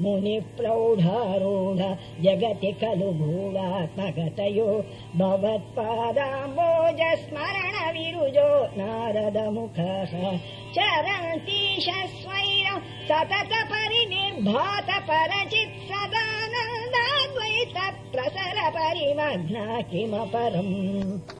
मुनिप्रौढारूढ जगति खलु भूवात्मगतयो। भवत्पादाम्बोज स्मरणविरुजो नारदमुखः। चरन्तिश स्वयं सतत परिनिर्भात परचित् सदानन्दाद्वैत प्रसर परिमग्ना किमपरम्?